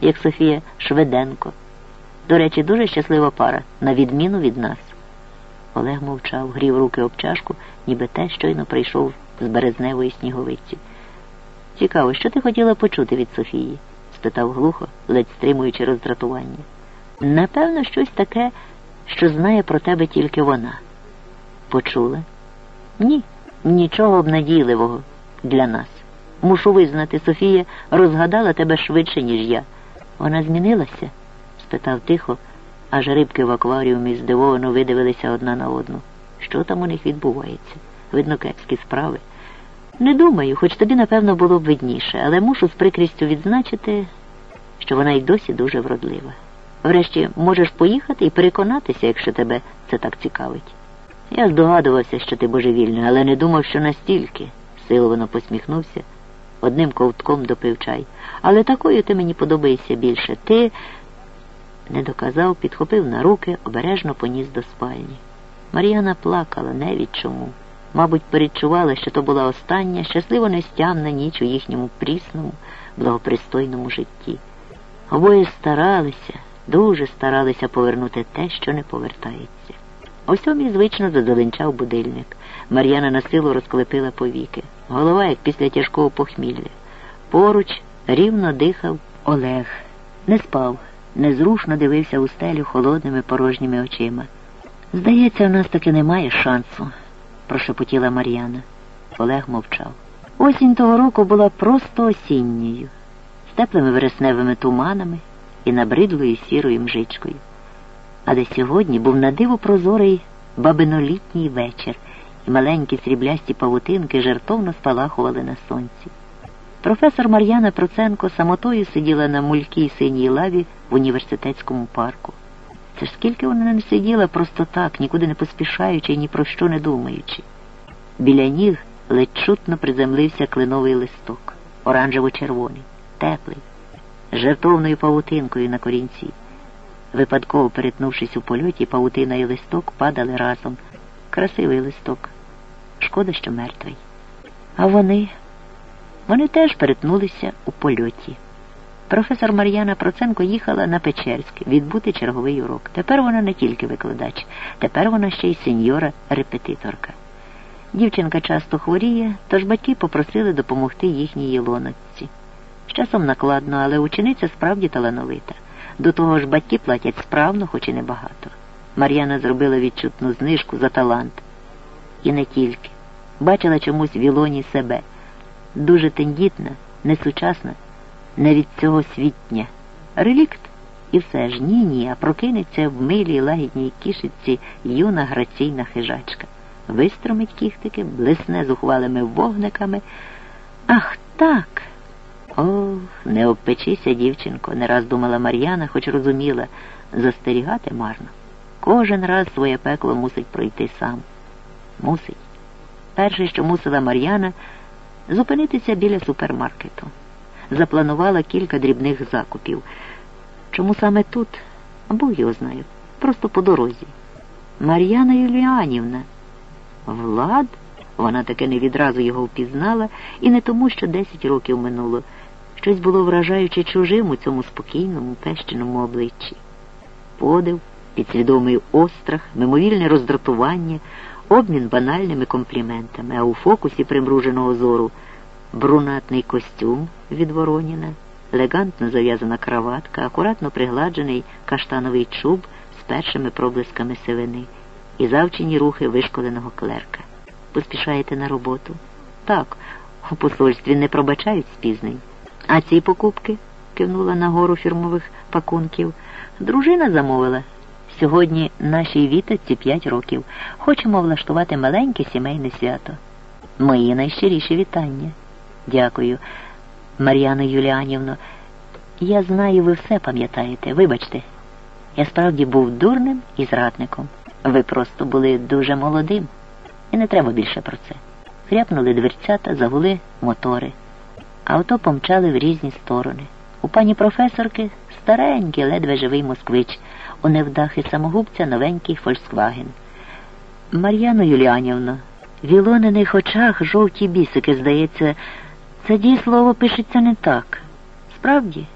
як Софія Шведенко. До речі, дуже щаслива пара, на відміну від нас. Олег мовчав, грів руки об чашку, ніби те щойно прийшов з березневої сніговиці. Цікаво, що ти хотіла почути від Софії? спитав глухо, ледь стримуючи роздратування. Напевно, щось таке, що знає про тебе тільки вона. Почула? Ні, нічого обнадійливого для нас. Мушу визнати, Софія розгадала тебе швидше, ніж я. Вона змінилася? спитав тихо, аж рибки в акваріумі здивовано видивилися одна на одну. Що там у них відбувається? Видно, кепські справи. Не думаю, хоч тобі, напевно, було б видніше, але мушу з прикрістю відзначити, що вона й досі дуже вродлива. Врешті можеш поїхати і переконатися, якщо тебе це так цікавить. Я здогадувався, що ти божевільний, але не думав, що настільки, силовано посміхнувся, одним ковтком допив чай. Але такою ти мені подобаєшся більше. Ти не доказав, підхопив на руки, обережно поніс до спальні. Мар'яна плакала не від чому. Мабуть, передчувала, що то була остання, щасливо нестямна ніч у їхньому прісному, благопристойному житті. Обоє старалися, дуже старалися повернути те, що не повертається. О сьомій звично зазеленчав будильник. Мар'яна на силу розклепила повіки. Голова, як після тяжкого похмілля. Поруч рівно дихав Олег. Не спав, незрушно дивився у стелю холодними порожніми очима. Здається, у нас таки немає шансу, прошепотіла Мар'яна. Олег мовчав. Осінь того року була просто осінньою, з теплими вересневими туманами і набридлою сірою мжичкою. Але сьогодні був на диво прозорий бабинолітній вечір, і маленькі сріблясті павутинки жартовно спалахували на сонці. Професор Мар'яна Проценко самотою сиділа на мулькій синій лаві в університетському парку. Це ж скільки вона не сиділа просто так, нікуди не поспішаючи і ні про що не думаючи. Біля ніг ледь чутно приземлився кленовий листок, оранжево-червоний, теплий, з жертовною павутинкою на корінці. Випадково перетнувшись у польоті, павутина і листок падали разом. Красивий листок. Шкода, що мертвий. А вони, вони теж перетнулися у польоті. Професор Мар'яна Проценко їхала на Печерськ відбути черговий урок. Тепер вона не тільки викладач, тепер вона ще й сеньора-репетиторка. Дівчинка часто хворіє, тож батьки попросили допомогти їхній Ілоночці. З часом накладно, але учениця справді талановита. До того ж батьки платять справно, хоч і небагато. Мар'яна зробила відчутну знижку за талант. І не тільки. Бачила чомусь в Ілоні себе. Дуже тендітна, несучасна, не від цього світня. Релікт. І все ж ні, ні, а прокинеться в милій лагідній кішиці юна граційна хижачка. Вистромить кіхтики, блисне зухвалими вогниками. Ах так! Ох, не обпечися, дівчинко, не раз думала Мар'яна, хоч розуміла, застерігати марно. Кожен раз своє пекло мусить пройти сам. Мусить. Перше, що мусила Мар'яна, зупинитися біля супермаркету. Запланувала кілька дрібних закупів. Чому саме тут? Бог його знає. Просто по дорозі. Мар'яна Юліанівна. Влад? Вона таки не відразу його впізнала, і не тому, що десять років минуло. Щось було вражаюче чужим у цьому спокійному, пещеному обличчі. Подив, підсвідомий острах, мимовільне роздратування, обмін банальними компліментами, а у фокусі примруженого зору брунатний костюм від Вороніна, елегантно зав'язана краватка, акуратно пригладжений каштановий чуб з першими проблисками сивини і завчені рухи вишколеного клерка. Поспішаєте на роботу? Так, у посольстві не пробачають спізнень. А ці покупки? кивнула нагору фірмових пакунків. Дружина замовила. Сьогодні нашій віточці п'ять років. Хочемо влаштувати маленьке сімейне свято. Мої найщиріші вітання. Дякую, Мар'яно Юліанівно. Я знаю, ви все пам'ятаєте. Вибачте, я справді був дурним і зрадником. Ви просто були дуже молодим. І не треба більше про це. Хряпнули дверцята, загули мотори. Авто помчали в різні сторони. У пані професорки старенький, ледве живий москвич, у невдахи самогубця новенький Фольксваген. Мар'яно Юліанівно, в ілонених очах жовті бісики, здається, це дієслово пишеться не так. Справді?